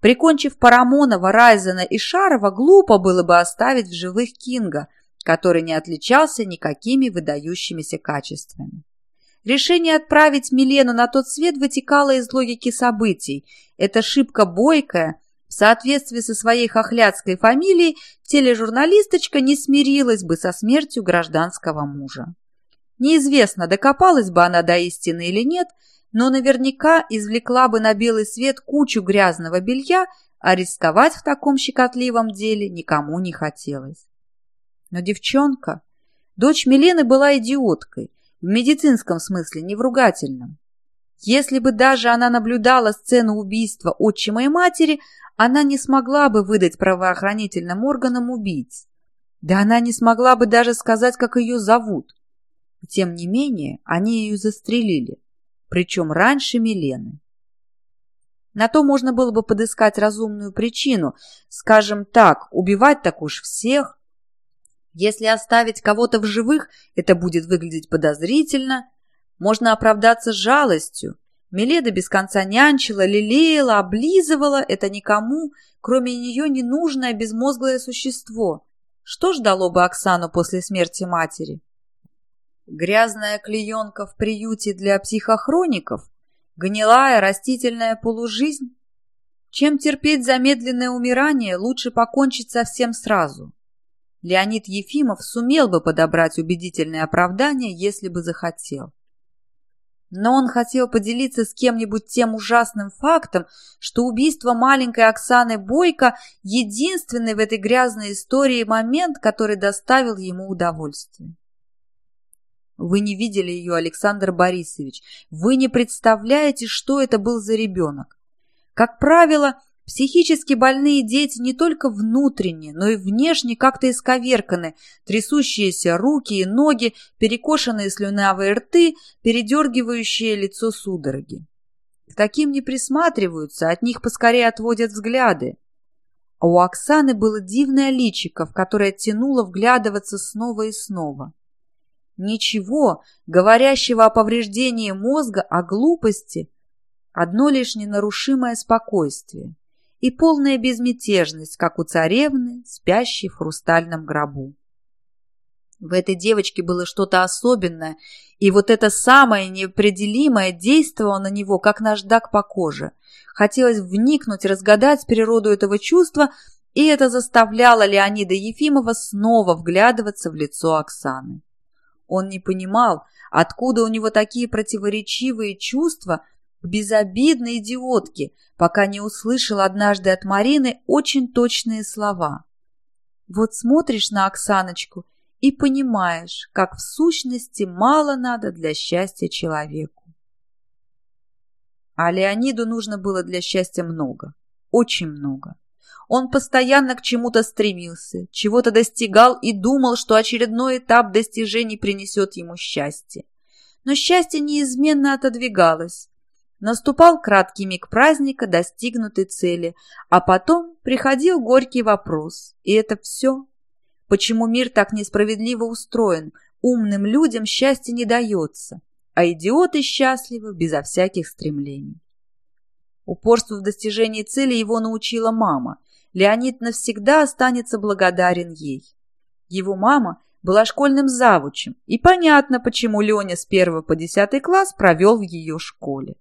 Прикончив Парамонова, Райзена и Шарова, глупо было бы оставить в живых Кинга, который не отличался никакими выдающимися качествами. Решение отправить Милену на тот свет вытекало из логики событий. Эта шибко бойкая, в соответствии со своей хохлядской фамилией, тележурналисточка не смирилась бы со смертью гражданского мужа. Неизвестно, докопалась бы она до истины или нет, но наверняка извлекла бы на белый свет кучу грязного белья, а рисковать в таком щекотливом деле никому не хотелось. Но девчонка, дочь Милены была идиоткой, в медицинском смысле, не. Если бы даже она наблюдала сцену убийства отчимой матери, она не смогла бы выдать правоохранительным органам убийц. Да она не смогла бы даже сказать, как ее зовут. И тем не менее, они ее застрелили, причем раньше Милены. На то можно было бы подыскать разумную причину, скажем так, убивать так уж всех. Если оставить кого-то в живых, это будет выглядеть подозрительно. Можно оправдаться жалостью. Миледа без конца нянчила, лелеяла, облизывала это никому, кроме нее, ненужное безмозглое существо. Что ждало бы Оксану после смерти матери? Грязная клеенка в приюте для психохроников? Гнилая растительная полужизнь? Чем терпеть замедленное умирание, лучше покончить совсем сразу. Леонид Ефимов сумел бы подобрать убедительное оправдание, если бы захотел. Но он хотел поделиться с кем-нибудь тем ужасным фактом, что убийство маленькой Оксаны Бойко – единственный в этой грязной истории момент, который доставил ему удовольствие. Вы не видели ее, Александр Борисович. Вы не представляете, что это был за ребенок. Как правило, психически больные дети не только внутренне, но и внешне как-то исковерканы, трясущиеся руки и ноги, перекошенные слюнявые рты, передергивающие лицо судороги. К таким не присматриваются, от них поскорее отводят взгляды. А у Оксаны было дивное личико, в которое тянуло вглядываться снова и снова. Ничего, говорящего о повреждении мозга, о глупости. Одно лишь ненарушимое спокойствие и полная безмятежность, как у царевны, спящей в хрустальном гробу. В этой девочке было что-то особенное, и вот это самое неопределимое действовало на него, как наждак по коже. Хотелось вникнуть, разгадать природу этого чувства, и это заставляло Леонида Ефимова снова вглядываться в лицо Оксаны. Он не понимал, откуда у него такие противоречивые чувства к безобидной идиотке, пока не услышал однажды от Марины очень точные слова. Вот смотришь на Оксаночку и понимаешь, как в сущности мало надо для счастья человеку. А Леониду нужно было для счастья много, очень много. Он постоянно к чему-то стремился, чего-то достигал и думал, что очередной этап достижений принесет ему счастье. Но счастье неизменно отодвигалось. Наступал краткий миг праздника достигнутой цели, а потом приходил горький вопрос. И это все? Почему мир так несправедливо устроен? Умным людям счастье не дается, а идиоты счастливы безо всяких стремлений. Упорству в достижении цели его научила мама – Леонид навсегда останется благодарен ей. Его мама была школьным завучем, и понятно, почему Леня с первого по десятый класс провел в ее школе.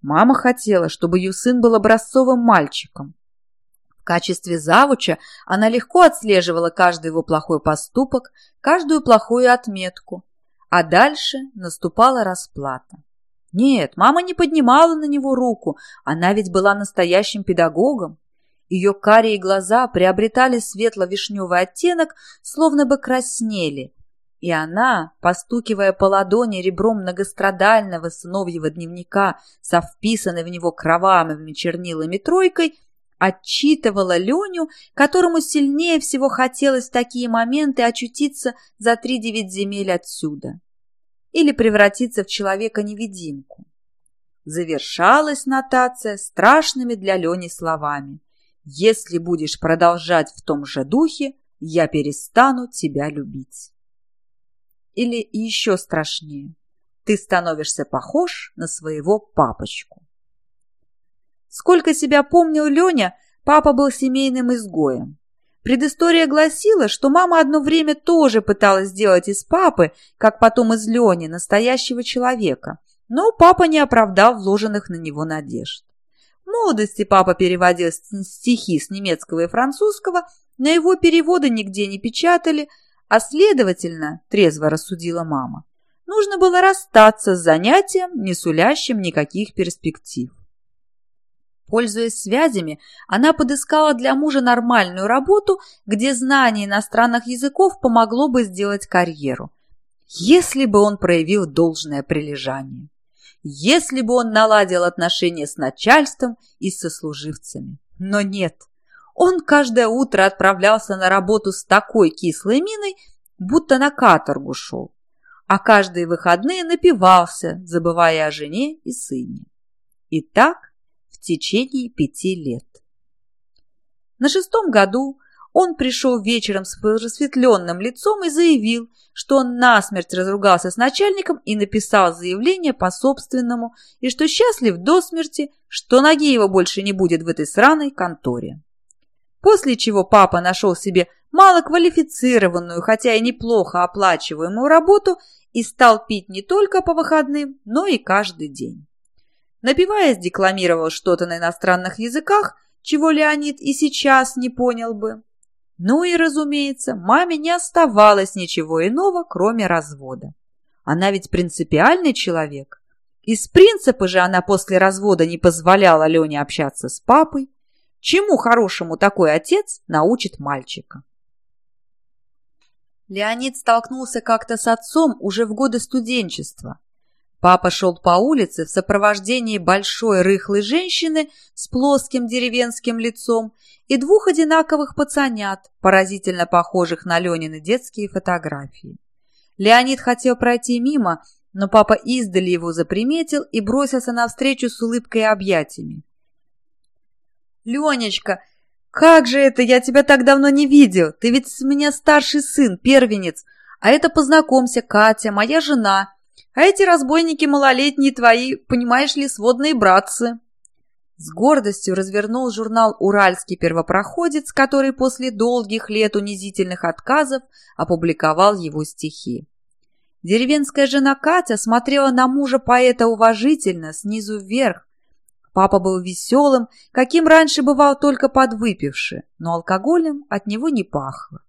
Мама хотела, чтобы ее сын был образцовым мальчиком. В качестве завуча она легко отслеживала каждый его плохой поступок, каждую плохую отметку, а дальше наступала расплата. Нет, мама не поднимала на него руку, она ведь была настоящим педагогом. Ее карие глаза приобретали светло-вишневый оттенок, словно бы краснели. И она, постукивая по ладони ребром многострадального сыновьего дневника со вписанной в него кровавыми чернилами тройкой, отчитывала Леню, которому сильнее всего хотелось в такие моменты очутиться за три девять земель отсюда или превратиться в человека-невидимку. Завершалась нотация страшными для Лени словами – если будешь продолжать в том же духе, я перестану тебя любить. Или еще страшнее, ты становишься похож на своего папочку. Сколько себя помнил Леня, папа был семейным изгоем. Предыстория гласила, что мама одно время тоже пыталась сделать из папы, как потом из Лени, настоящего человека, но папа не оправдал вложенных на него надежд. В молодости папа переводил стихи с немецкого и французского, но его переводы нигде не печатали, а следовательно, трезво рассудила мама, нужно было расстаться с занятием, не сулящим никаких перспектив. Пользуясь связями, она подыскала для мужа нормальную работу, где знание иностранных языков помогло бы сделать карьеру. Если бы он проявил должное прилежание. Если бы он наладил отношения с начальством и со служивцами. Но нет. Он каждое утро отправлялся на работу с такой кислой миной, будто на каторгу шел. А каждые выходные напивался, забывая о жене и сыне. И так течение пяти лет. На шестом году он пришел вечером с просветленным лицом и заявил, что он насмерть разругался с начальником и написал заявление по собственному, и что счастлив до смерти, что ноги его больше не будет в этой сраной конторе. После чего папа нашел себе малоквалифицированную, хотя и неплохо оплачиваемую работу и стал пить не только по выходным, но и каждый день. Напиваясь, декламировал что-то на иностранных языках, чего Леонид и сейчас не понял бы. Ну и, разумеется, маме не оставалось ничего иного, кроме развода. Она ведь принципиальный человек. Из принципа же она после развода не позволяла Лене общаться с папой. Чему хорошему такой отец научит мальчика? Леонид столкнулся как-то с отцом уже в годы студенчества. Папа шел по улице в сопровождении большой рыхлой женщины с плоским деревенским лицом и двух одинаковых пацанят, поразительно похожих на Ленины детские фотографии. Леонид хотел пройти мимо, но папа издали его заприметил и бросился навстречу с улыбкой и объятиями. «Ленечка, как же это, я тебя так давно не видел! Ты ведь с меня старший сын, первенец, а это, познакомься, Катя, моя жена!» А эти разбойники малолетние твои, понимаешь ли, сводные братцы. С гордостью развернул журнал «Уральский первопроходец», который после долгих лет унизительных отказов опубликовал его стихи. Деревенская жена Катя смотрела на мужа поэта уважительно, снизу вверх. Папа был веселым, каким раньше бывал только подвыпивший, но алкоголем от него не пахло.